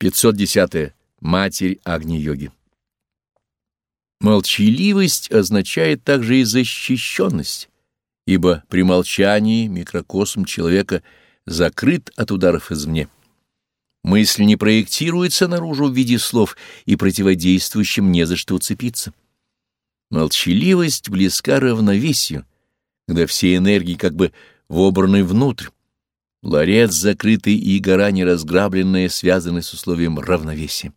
510. -е. Матерь Агни-йоги. Молчаливость означает также и защищенность, ибо при молчании микрокосм человека закрыт от ударов извне. Мысль не проектируется наружу в виде слов, и противодействующим не за что уцепиться. Молчаливость близка равновесию, когда все энергии как бы вобраны внутрь. Ларец закрытый и гора неразграбленная связаны с условием равновесия.